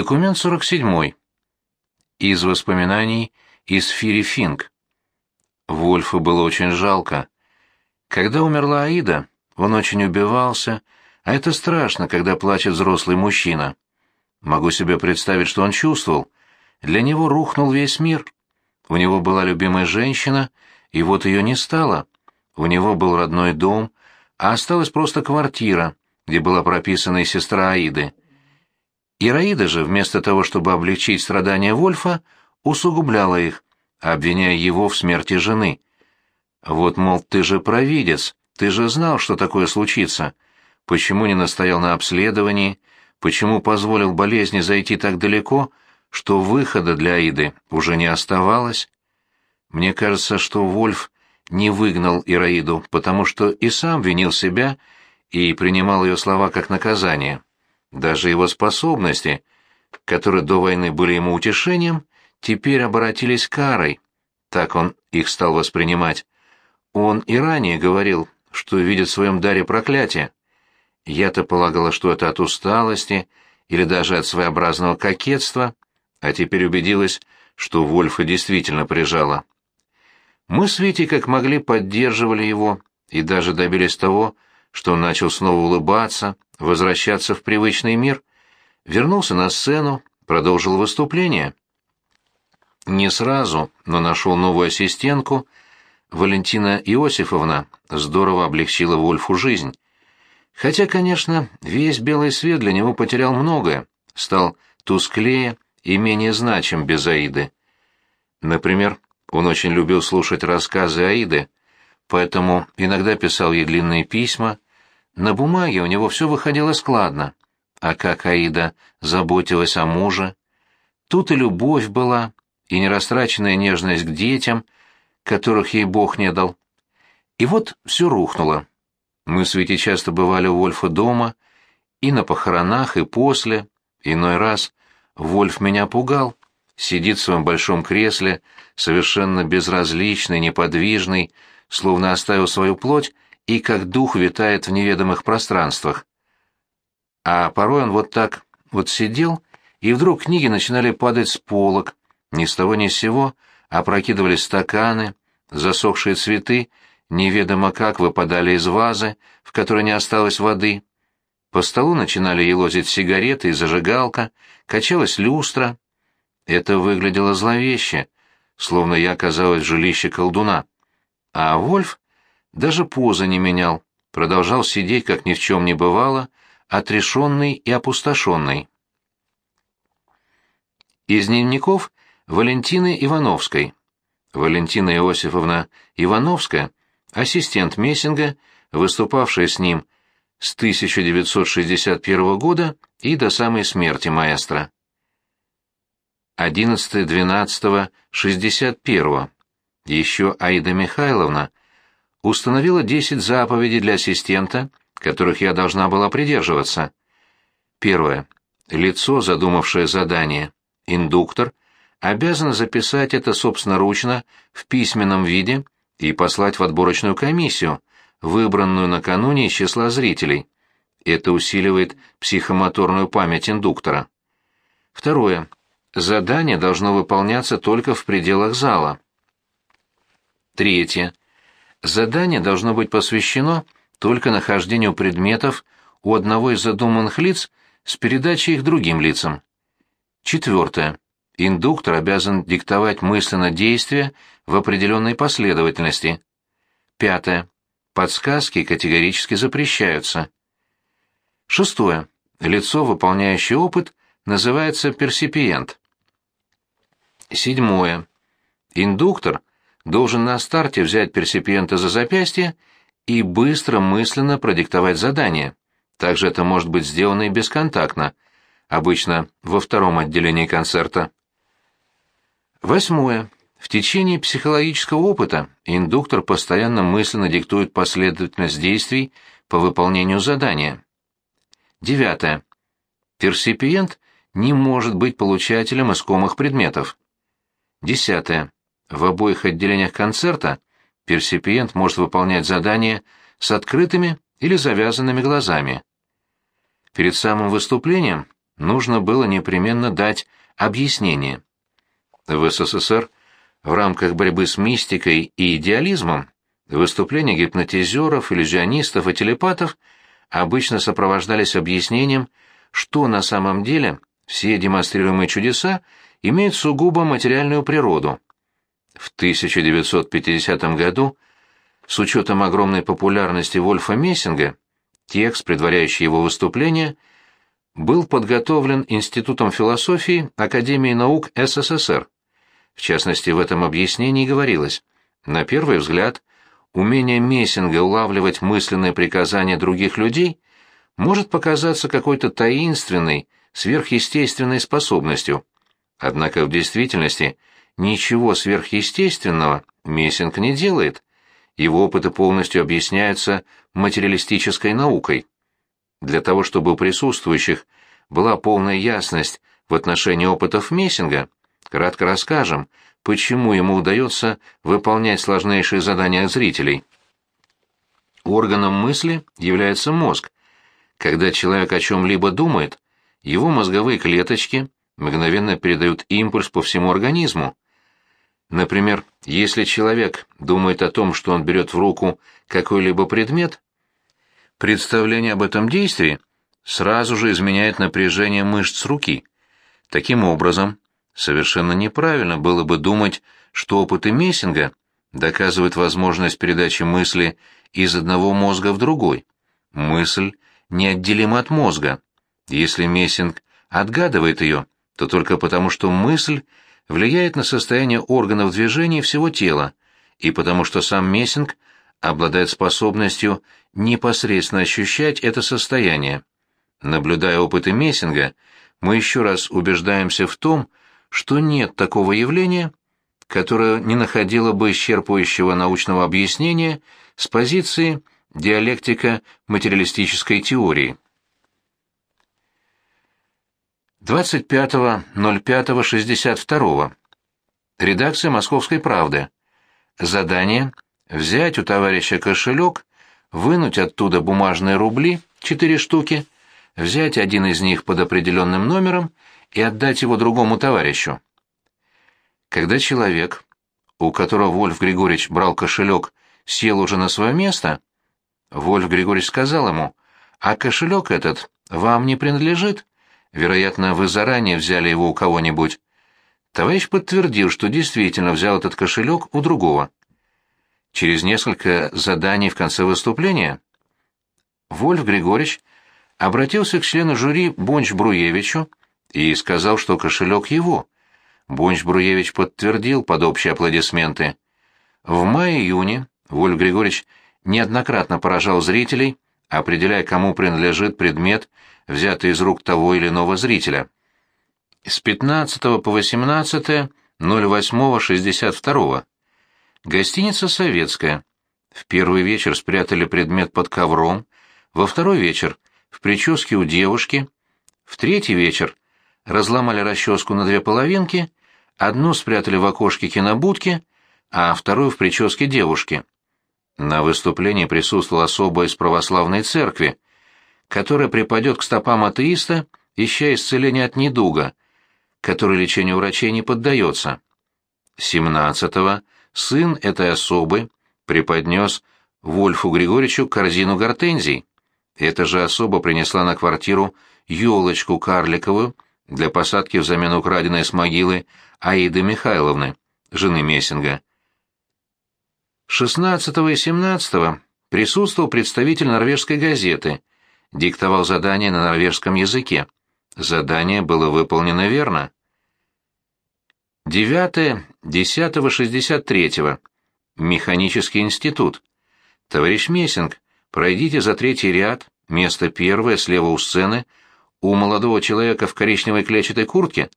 Документ 47. Из воспоминаний из Фири Финк. Вольфу было очень жалко. Когда умерла Аида, он очень убивался, а это страшно, когда плачет взрослый мужчина. Могу себе представить, что он чувствовал. Для него рухнул весь мир. У него была любимая женщина, и вот ее не стало. У него был родной дом, а осталась просто квартира, где была прописана и сестра Аиды. Ираида же, вместо того, чтобы облегчить страдания Вольфа, усугубляла их, обвиняя его в смерти жены. Вот, мол, ты же провидец, ты же знал, что такое случится. Почему не настоял на обследовании? Почему позволил болезни зайти так далеко, что выхода для Аиды уже не оставалось? Мне кажется, что Вольф не выгнал Ираиду, потому что и сам винил себя и принимал ее слова как наказание. Даже его способности, которые до войны были ему утешением, теперь обратились карой. Так он их стал воспринимать. Он и ранее говорил, что видит в своем даре проклятие. Я-то полагала, что это от усталости или даже от своеобразного кокетства, а теперь убедилась, что Вольфа действительно прижала. Мы с Витей как могли поддерживали его и даже добились того, что он начал снова улыбаться, возвращаться в привычный мир, вернулся на сцену, продолжил выступление. Не сразу, но нашел новую ассистентку. Валентина Иосифовна здорово облегчила Вольфу жизнь. Хотя, конечно, весь белый свет для него потерял многое, стал тусклее и менее значим без Аиды. Например, он очень любил слушать рассказы Аиды, поэтому иногда писал ей длинные письма. На бумаге у него все выходило складно. А как Аида заботилась о муже. Тут и любовь была, и нерастраченная нежность к детям, которых ей Бог не дал. И вот все рухнуло. Мы с Витей часто бывали у Вольфа дома, и на похоронах, и после. Иной раз Вольф меня пугал. Сидит в своем большом кресле, совершенно безразличный, неподвижный, словно оставил свою плоть и как дух витает в неведомых пространствах. А порой он вот так вот сидел, и вдруг книги начинали падать с полок, ни с того ни с сего опрокидывались стаканы, засохшие цветы, неведомо как выпадали из вазы, в которой не осталось воды. По столу начинали елозить сигареты и зажигалка, качалась люстра. Это выглядело зловеще, словно я оказалась в жилище колдуна. А Вольф даже позы не менял, продолжал сидеть, как ни в чем не бывало, отрешенный и опустошенный. Из дневников Валентины Ивановской. Валентина Иосифовна Ивановская, ассистент Мессинга, выступавшая с ним с 1961 года и до самой смерти маэстро. 11.12.61. Еще Аида Михайловна установила 10 заповедей для ассистента, которых я должна была придерживаться. Первое. Лицо, задумавшее задание, индуктор, обязано записать это собственноручно в письменном виде и послать в отборочную комиссию, выбранную накануне из числа зрителей. Это усиливает психомоторную память индуктора. Второе. Задание должно выполняться только в пределах зала. Третье. Задание должно быть посвящено только нахождению предметов у одного из задуманных лиц с передачей их другим лицам. Четвертое. Индуктор обязан диктовать мысленно действия в определенной последовательности. Пятое. Подсказки категорически запрещаются. Шестое. Лицо, выполняющее опыт, называется персипиент. Седьмое. Индуктор должен на старте взять персипиента за запястье и быстро мысленно продиктовать задание. Также это может быть сделано и бесконтактно, обычно во втором отделении концерта. Восьмое. В течение психологического опыта индуктор постоянно мысленно диктует последовательность действий по выполнению задания. Девятое. Персипиент не может быть получателем искомых предметов. Десятое. В обоих отделениях концерта персипиент может выполнять задания с открытыми или завязанными глазами. Перед самым выступлением нужно было непременно дать объяснение. В СССР в рамках борьбы с мистикой и идеализмом выступления гипнотизеров, иллюзионистов и телепатов обычно сопровождались объяснением, что на самом деле все демонстрируемые чудеса имеют сугубо материальную природу. В 1950 году, с учетом огромной популярности Вольфа Мессинга, текст, предваряющий его выступление, был подготовлен Институтом философии Академии наук СССР. В частности, в этом объяснении говорилось, на первый взгляд, умение Мессинга улавливать мысленные приказания других людей может показаться какой-то таинственной, сверхъестественной способностью. Однако в действительности ничего сверхъестественного Мессинг не делает. Его опыты полностью объясняются материалистической наукой. Для того, чтобы у присутствующих была полная ясность в отношении опытов Мессинга, кратко расскажем, почему ему удается выполнять сложнейшие задания зрителей. Органом мысли является мозг. Когда человек о чем-либо думает, его мозговые клеточки мгновенно передают импульс по всему организму. Например, если человек думает о том, что он берет в руку какой-либо предмет, представление об этом действии сразу же изменяет напряжение мышц руки. Таким образом, совершенно неправильно было бы думать, что опыты Мессинга доказывают возможность передачи мысли из одного мозга в другой. Мысль неотделима от мозга. Если Мессинг отгадывает ее, то только потому, что мысль влияет на состояние органов движения всего тела, и потому что сам Мессинг обладает способностью непосредственно ощущать это состояние. Наблюдая опыты Мессинга, мы еще раз убеждаемся в том, что нет такого явления, которое не находило бы исчерпывающего научного объяснения с позиции диалектика материалистической теории. 25.05.62. Редакция «Московской правды». Задание – взять у товарища кошелек, вынуть оттуда бумажные рубли, четыре штуки, взять один из них под определенным номером и отдать его другому товарищу. Когда человек, у которого Вольф Григорьевич брал кошелек, сел уже на свое место, Вольф Григорьевич сказал ему, «А кошелек этот вам не принадлежит?» Вероятно, вы заранее взяли его у кого-нибудь. Товарищ подтвердил, что действительно взял этот кошелек у другого. Через несколько заданий в конце выступления Вольф Григорьевич обратился к члену жюри Бонч-Бруевичу и сказал, что кошелек его. Бонч-Бруевич подтвердил под общие аплодисменты. В мае-июне Вольф Григорьевич неоднократно поражал зрителей, определяя, кому принадлежит предмет, взятый из рук того или иного зрителя. С 15 по 18 08-62. Гостиница «Советская». В первый вечер спрятали предмет под ковром, во второй вечер — в прическе у девушки, в третий вечер разломали расческу на две половинки, одну спрятали в окошке кинобудки, а вторую в прическе девушки. На выступлении присутствовал особо из православной церкви, которая припадет к стопам атеиста, ища исцеления от недуга, который лечению врачей не поддается. 17-го сын этой особы преподнес Вольфу Григорьевичу корзину гортензий. Эта же особа принесла на квартиру елочку карликовую для посадки взамен украденной с могилы Аиды Михайловны, жены Мессинга. 16 и 17 присутствовал представитель норвежской газеты, диктовал задание на норвежском языке. Задание было выполнено верно. 9 10 63 Механический институт. Товарищ Мессинг, пройдите за третий ряд, место первое, слева у сцены, у молодого человека в коричневой клетчатой куртке,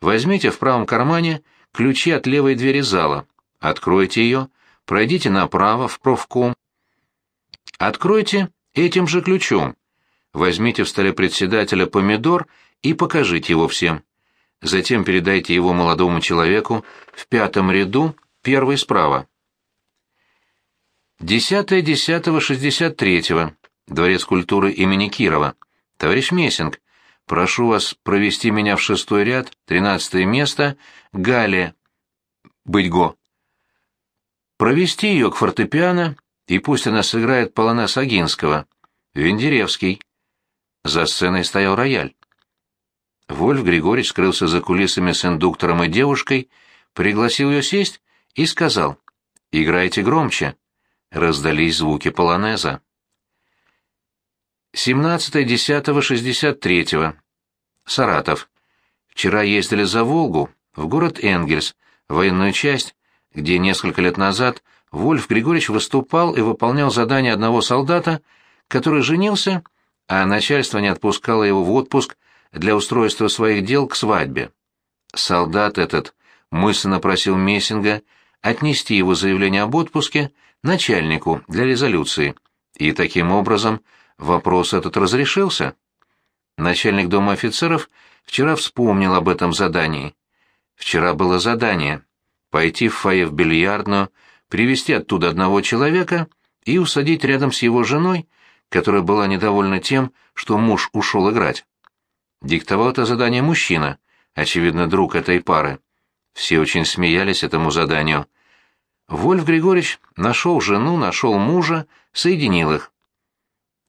возьмите в правом кармане ключи от левой двери зала, откройте ее, пройдите направо в профком. Откройте этим же ключом. Возьмите в столе председателя помидор и покажите его всем. Затем передайте его молодому человеку в пятом ряду, первый справа. 10.10.63. Дворец культуры имени Кирова. Товарищ Мессинг, Прошу вас провести меня в шестой ряд, тринадцатое место, Галия Бытьго. Провести ее к фортепиано, и пусть она сыграет полонез Агинского. Вендеревский. За сценой стоял рояль. Вольф Григорьевич скрылся за кулисами с индуктором и девушкой, пригласил ее сесть и сказал «Играйте громче». Раздались звуки полонеза. 17.10.63. Саратов. Вчера ездили за Волгу, в город Энгельс, военную часть, где несколько лет назад Вольф Григорьевич выступал и выполнял задание одного солдата, который женился, а начальство не отпускало его в отпуск для устройства своих дел к свадьбе. Солдат этот мысленно просил Мессинга отнести его заявление об отпуске начальнику для резолюции, и таким образом вопрос этот разрешился. Начальник дома офицеров вчера вспомнил об этом задании. Вчера было задание — пойти в фойе в бильярдную, привести оттуда одного человека и усадить рядом с его женой, которая была недовольна тем, что муж ушел играть. Диктовал это задание мужчина, очевидно, друг этой пары. Все очень смеялись этому заданию. Вольф Григорьевич нашел жену, нашел мужа, соединил их.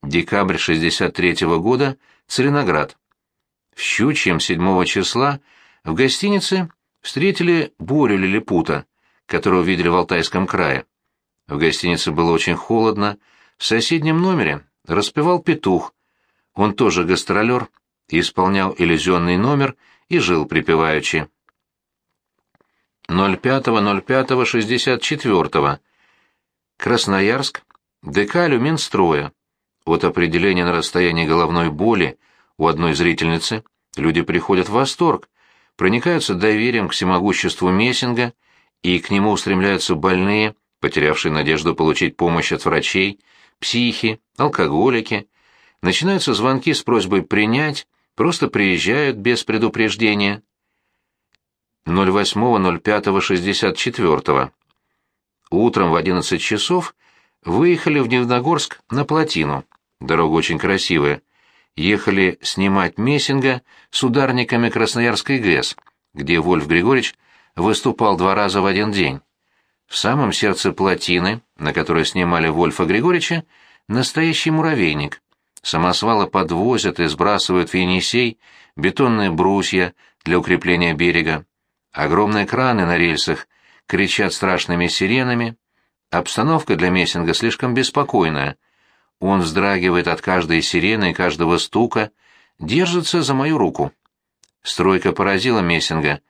Декабрь 63-го года, Целиноград. В Щучьем 7 числа в гостинице встретили Борю Лилипута, которого видели в Алтайском крае. В гостинице было очень холодно, в соседнем номере распевал петух. Он тоже гастролер, исполнял иллюзионный номер и жил припеваючи. 05.05.64. Красноярск. ДК «Люминстроя». От определения на расстоянии головной боли у одной зрительницы люди приходят в восторг, проникаются доверием к всемогуществу Мессинга, и к нему устремляются больные, потерявшие надежду получить помощь от врачей, психи, алкоголики. Начинаются звонки с просьбой принять, просто приезжают без предупреждения. 08.05.64. Утром в 11 часов выехали в Дневногорск на плотину. Дорога очень красивая. Ехали снимать Мессинга с ударниками Красноярской ГЭС, где Вольф Григорьевич выступал два раза в один день. В самом сердце плотины, на которой снимали Вольфа Григорьевича, настоящий муравейник. Самосвалы подвозят и сбрасывают в Енисей бетонные брусья для укрепления берега. Огромные краны на рельсах кричат страшными сиренами. Обстановка для Мессинга слишком беспокойная. Он вздрагивает от каждой сирены и каждого стука, держится за мою руку. Стройка поразила Мессинга.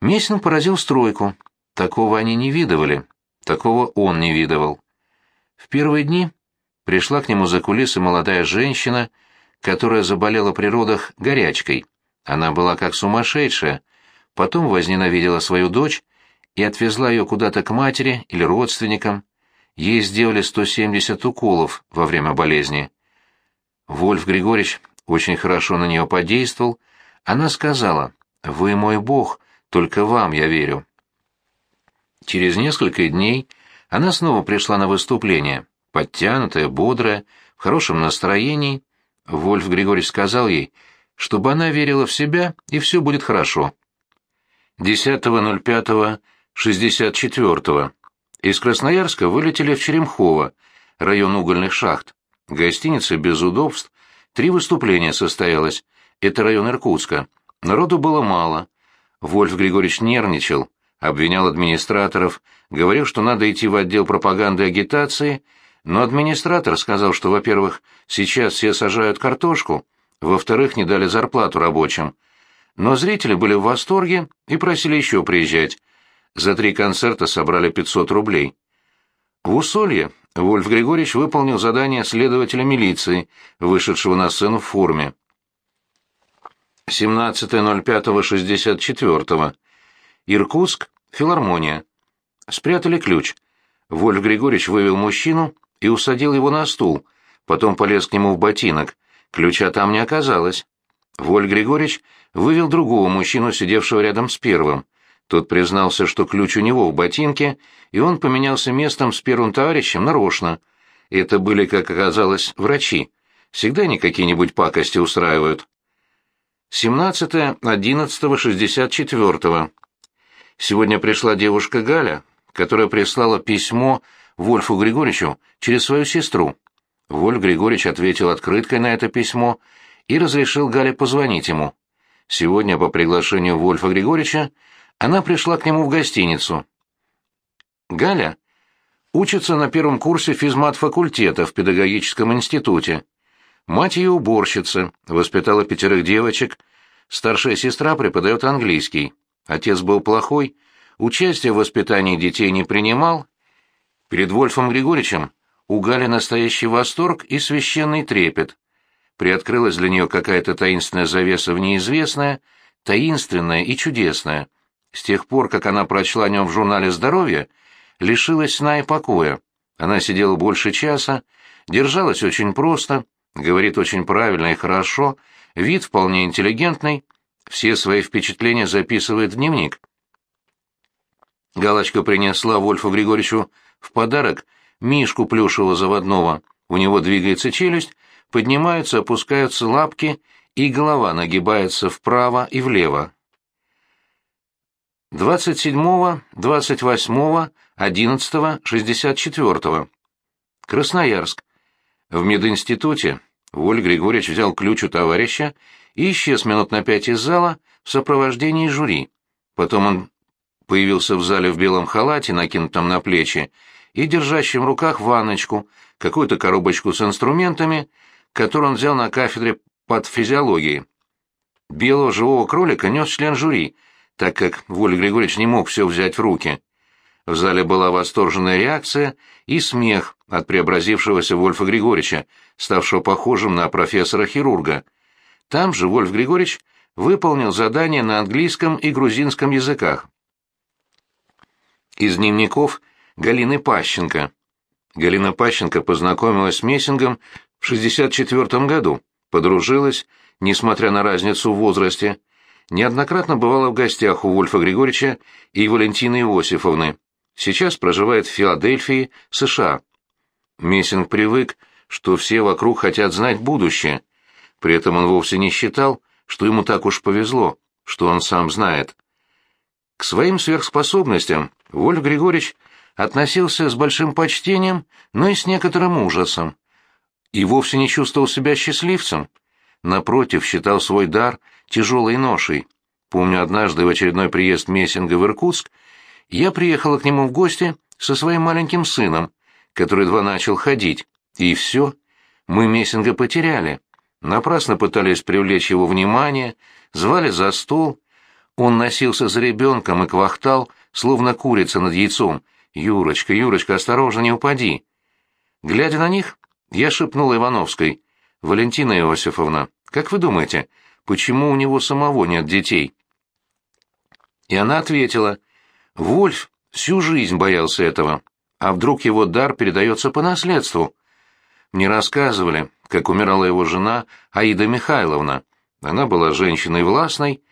Мессинг поразил стройку. Такого они не видывали, такого он не видывал. В первые дни пришла к нему за кулисы молодая женщина, которая заболела при родах горячкой. Она была как сумасшедшая, потом возненавидела свою дочь и отвезла ее куда-то к матери или родственникам. Ей сделали 170 уколов во время болезни. Вольф Григорьевич очень хорошо на нее подействовал. Она сказала, «Вы мой бог, только вам я верю». Через несколько дней она снова пришла на выступление, подтянутая, бодрая, в хорошем настроении. Вольф Григорьевич сказал ей, чтобы она верила в себя, и все будет хорошо. 10.05.64. Из Красноярска вылетели в Черемхово, район угольных шахт. Гостиница без удобств. Три выступления состоялось. Это район Иркутска. Народу было мало. Вольф Григорьевич нервничал, обвинял администраторов, говорил, что надо идти в отдел пропаганды и агитации, но администратор сказал, что, во-первых, сейчас все сажают картошку, во-вторых, не дали зарплату рабочим, но зрители были в восторге и просили еще приезжать. За три концерта собрали 500 рублей. В Усолье Вольф Григорьевич выполнил задание следователя милиции, вышедшего на сцену в форме. 17.05.64. Иркутск, филармония. Спрятали ключ. Вольф Григорьевич вывел мужчину и усадил его на стул, потом полез к нему в ботинок. Ключа там не оказалось. Воль Григорьевич вывел другого мужчину, сидевшего рядом с первым. Тот признался, что ключ у него в ботинке, и он поменялся местом с первым товарищем нарочно. Это были, как оказалось, врачи. Всегда они какие-нибудь пакости устраивают. 17.11.64. Сегодня пришла девушка Галя, которая прислала письмо Вольфу Григорьевичу через свою сестру. Вольф Григорьевич ответил открыткой на это письмо и разрешил Гале позвонить ему. Сегодня по приглашению Вольфа Григорьевича она пришла к нему в гостиницу. Галя учится на первом курсе физмат-факультета в педагогическом институте. Мать ее уборщица, воспитала пятерых девочек, старшая сестра преподает английский. Отец был плохой, участия в воспитании детей не принимал. Перед Вольфом Григорьевичем у Гали настоящий восторг и священный трепет. Приоткрылась для нее какая-то таинственная завеса в неизвестное, таинственное и чудесное. С тех пор, как она прочла о нем в журнале «Здоровье», лишилась сна и покоя. Она сидела больше часа, держалась очень просто, говорит очень правильно и хорошо, вид вполне интеллигентный, все свои впечатления записывает в дневник. Галочка принесла Вольфу Григорьевичу в подарок мишку плюшевого заводного. У него двигается челюсть, поднимаются, опускаются лапки, и голова нагибается вправо и влево. 27, 28, 11, 64. Красноярск. В мединституте Воль Григорьевич взял ключ у товарища и исчез минут на пять из зала в сопровождении жюри. Потом он появился в зале в белом халате, накинутом на плечи, и держащим в руках ванночку, какую-то коробочку с инструментами, которую он взял на кафедре под физиологией. Белого живого кролика нес член жюри, так как Воля Григорьевич не мог все взять в руки. В зале была восторженная реакция и смех от преобразившегося Вольфа Григорьевича, ставшего похожим на профессора-хирурга. Там же Вольф Григорьевич выполнил задание на английском и грузинском языках. Из дневников Галины Пащенко. Галина Пащенко познакомилась с Мессингом в 64 году, подружилась, несмотря на разницу в возрасте, неоднократно бывала в гостях у Вольфа Григорьевича и Валентины Иосифовны. Сейчас проживает в Филадельфии, США. Мессинг привык, что все вокруг хотят знать будущее. При этом он вовсе не считал, что ему так уж повезло, что он сам знает. К своим сверхспособностям Вольф Григорьевич относился с большим почтением, но и с некоторым ужасом. И вовсе не чувствовал себя счастливцем. Напротив, считал свой дар тяжелой ношей. Помню, однажды в очередной приезд Мессинга в Иркутск я приехала к нему в гости со своим маленьким сыном, который едва начал ходить, и все, мы Мессинга потеряли. Напрасно пытались привлечь его внимание, звали за стол. Он носился за ребенком и квахтал, словно курица над яйцом. «Юрочка, Юрочка, осторожно, не упади!» Глядя на них, я шепнула Ивановской. «Валентина Иосифовна, как вы думаете, почему у него самого нет детей?» И она ответила. «Вольф всю жизнь боялся этого. А вдруг его дар передается по наследству?» Мне рассказывали, как умирала его жена Аида Михайловна. Она была женщиной властной,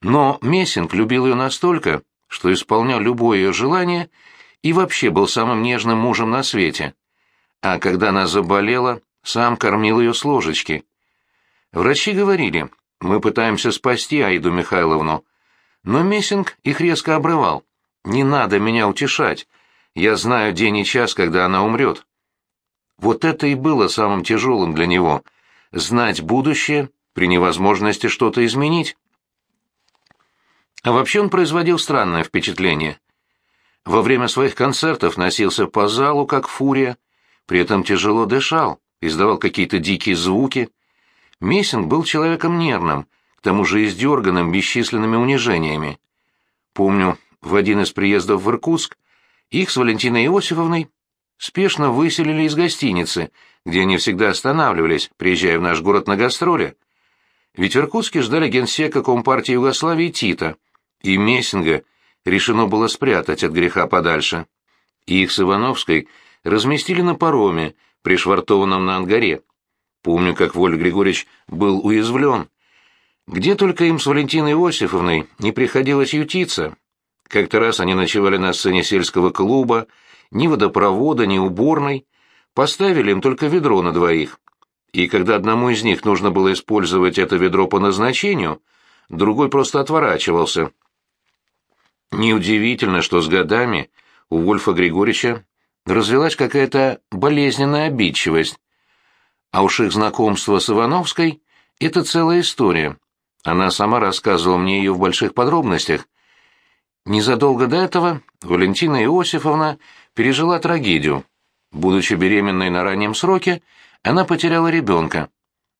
но Мессинг любил ее настолько, что исполнял любое ее желание и вообще был самым нежным мужем на свете. А когда она заболела, сам кормил ее с ложечки. Врачи говорили, мы пытаемся спасти Аиду Михайловну. Но Мессинг их резко обрывал. «Не надо меня утешать. Я знаю день и час, когда она умрет». Вот это и было самым тяжелым для него — знать будущее при невозможности что-то изменить. А вообще он производил странное впечатление. Во время своих концертов носился по залу, как фурия, при этом тяжело дышал, издавал какие-то дикие звуки. Мессинг был человеком нервным, к тому же издерганным бесчисленными унижениями. Помню, в один из приездов в Иркутск их с Валентиной Иосифовной спешно выселили из гостиницы, где они всегда останавливались, приезжая в наш город на гастроли. Ведь в Иркутске ждали генсека Компартии Югославии Тита, и Мессинга решено было спрятать от греха подальше. И их с Ивановской разместили на пароме, пришвартованном на ангаре. Помню, как Воль Григорьевич был уязвлен. Где только им с Валентиной Иосифовной не приходилось ютиться. Как-то раз они ночевали на сцене сельского клуба, ни водопровода, ни уборной. Поставили им только ведро на двоих. И когда одному из них нужно было использовать это ведро по назначению, другой просто отворачивался. Неудивительно, что с годами у Вольфа Григорьевича развелась какая-то болезненная обидчивость. А уж их знакомство с Ивановской — это целая история. Она сама рассказывала мне ее в больших подробностях. Незадолго до этого Валентина Иосифовна пережила трагедию. Будучи беременной на раннем сроке, она потеряла ребенка.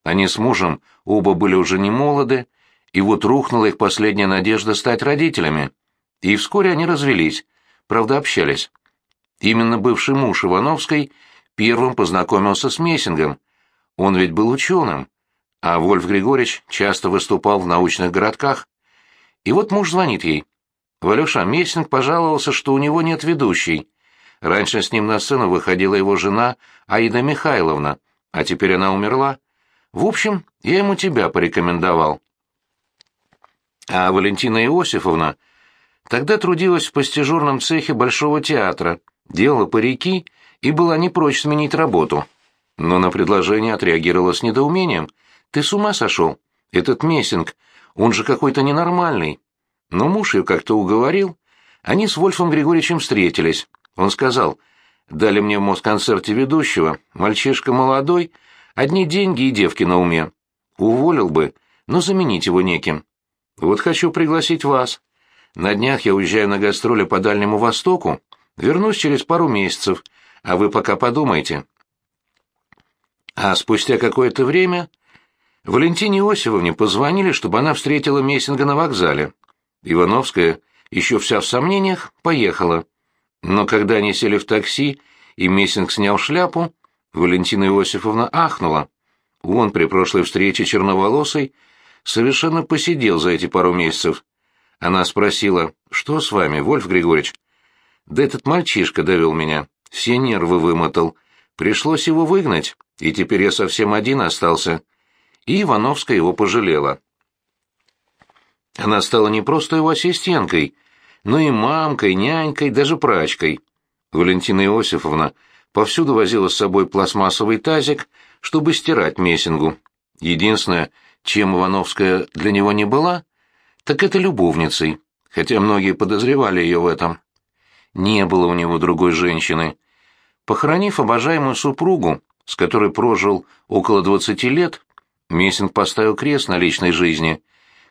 Они с мужем оба были уже не молоды, и вот рухнула их последняя надежда стать родителями. И вскоре они развелись, правда, общались. Именно бывший муж Ивановской первым познакомился с Мессингом. Он ведь был ученым, а Вольф Григорьевич часто выступал в научных городках. И вот муж звонит ей. Валюша Мессинг пожаловался, что у него нет ведущей. Раньше с ним на сцену выходила его жена Аида Михайловна, а теперь она умерла. В общем, я ему тебя порекомендовал. А Валентина Иосифовна тогда трудилась в постижурном цехе Большого театра, делала парики и была не прочь сменить работу. Но на предложение отреагировала с недоумением. «Ты с ума сошел? Этот Мессинг, он же какой-то ненормальный». Но муж ее как-то уговорил. Они с Вольфом Григорьевичем встретились. Он сказал, «Дали мне в Москонцерте ведущего, мальчишка молодой, одни деньги и девки на уме. Уволил бы, но заменить его неким. Вот хочу пригласить вас. На днях я уезжаю на гастроли по Дальнему Востоку, вернусь через пару месяцев, а вы пока подумайте». А спустя какое-то время Валентине Иосифовне позвонили, чтобы она встретила Мессинга на вокзале. Ивановская, еще вся в сомнениях, поехала. Но когда они сели в такси, и Мессинг снял шляпу, Валентина Иосифовна ахнула. Он при прошлой встрече черноволосый совершенно посидел за эти пару месяцев. Она спросила, что с вами, Вольф Григорьевич? Да этот мальчишка довел меня, все нервы вымотал. Пришлось его выгнать, и теперь я совсем один остался. И Ивановская его пожалела. Она стала не просто его ассистенткой, но и мамкой, нянькой, даже прачкой. Валентина Иосифовна повсюду возила с собой пластмассовый тазик, чтобы стирать Мессингу. Единственное, чем Ивановская для него не была, так это любовницей, хотя многие подозревали ее в этом. Не было у него другой женщины. Похоронив обожаемую супругу, с которой прожил около двадцати лет, Мессинг поставил крест на личной жизни,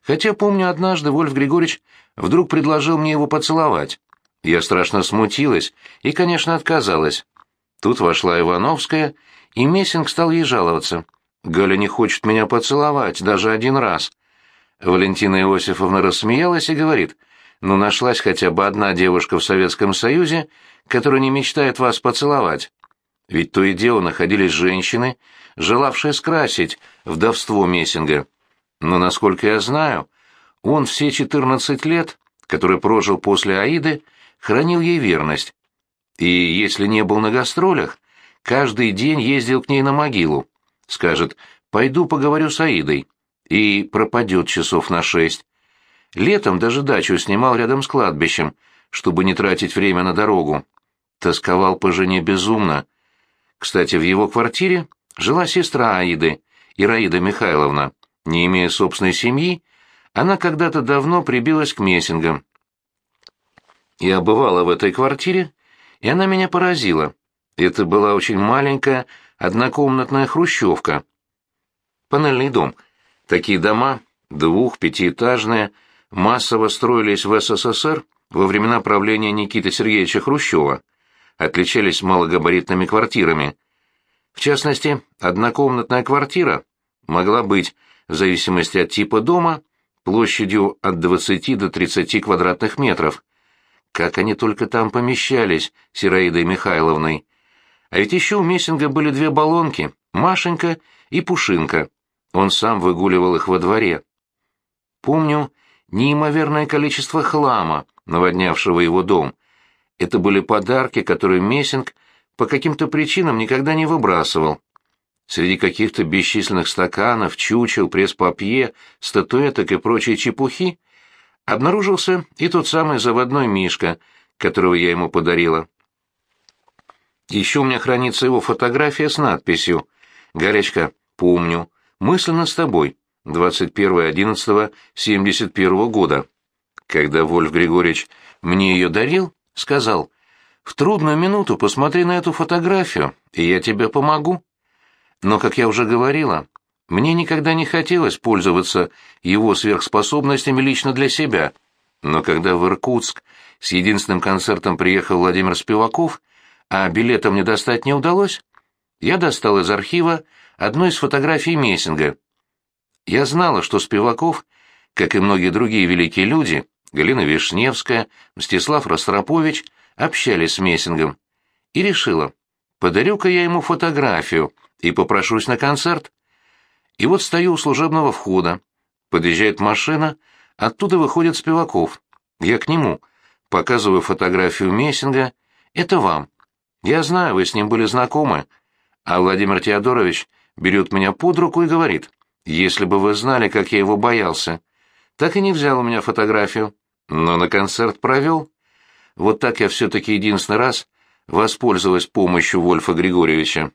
хотя, помню, однажды Вольф Григорьевич вдруг предложил мне его поцеловать. Я страшно смутилась и, конечно, отказалась. Тут вошла Ивановская, и Мессинг стал ей жаловаться. «Галя не хочет меня поцеловать, даже один раз». Валентина Иосифовна рассмеялась и говорит, «Ну, нашлась хотя бы одна девушка в Советском Союзе, которая не мечтает вас поцеловать. Ведь то и дело находились женщины, желавшие скрасить вдовство Мессинга. Но, насколько я знаю, он все 14 лет, которые прожил после Аиды, хранил ей верность. И если не был на гастролях, каждый день ездил к ней на могилу. Скажет «пойду поговорю с Аидой» и пропадет часов на шесть. Летом даже дачу снимал рядом с кладбищем, чтобы не тратить время на дорогу. Тосковал по жене безумно. Кстати, в его квартире жила сестра Аиды, Ираида Михайловна. Не имея собственной семьи, она когда-то давно прибилась к Мессингам. Я бывала в этой квартире, и она меня поразила. Это была очень маленькая однокомнатная хрущевка. Панельный дом. Такие дома, двух-пятиэтажные, массово строились в СССР во времена правления Никиты Сергеевича Хрущева отличались малогабаритными квартирами. В частности, однокомнатная квартира могла быть, в зависимости от типа дома, площадью от 20 до 30 квадратных метров. Как они только там помещались, с Ираидой Михайловной. А ведь еще у Мессинга были две баллонки, Машенька и Пушинка. Он сам выгуливал их во дворе. Помню неимоверное количество хлама, наводнявшего его дом, это были подарки, которые Мессинг по каким-то причинам никогда не выбрасывал. Среди каких-то бесчисленных стаканов, чучел, пресс-папье, статуэток и прочей чепухи обнаружился и тот самый заводной мишка, которого я ему подарила. Еще у меня хранится его фотография с надписью «Галечка, помню, мысленно с тобой, 21.11.71 года. Когда Вольф Григорьевич мне ее дарил, сказал, «В трудную минуту посмотри на эту фотографию, и я тебе помогу». Но, как я уже говорила, мне никогда не хотелось пользоваться его сверхспособностями лично для себя. Но когда в Иркутск с единственным концертом приехал Владимир Спиваков, а билета мне достать не удалось, я достал из архива одну из фотографий Мессинга. Я знала, что Спиваков, как и многие другие великие люди, Галина Вишневская, Мстислав Ростропович, общались с Мессингом, и решила, подарю-ка я ему фотографию и попрошусь на концерт. И вот стою у служебного входа. Подъезжает машина, оттуда выходит Спиваков. Я к нему. Показываю фотографию Мессинга. Это вам. Я знаю, вы с ним были знакомы. А Владимир Теодорович берет меня под руку и говорит, «Если бы вы знали, как я его боялся». Так и не взял у меня фотографию, но на концерт провел. Вот так я все-таки единственный раз воспользовалась помощью Вольфа Григорьевича.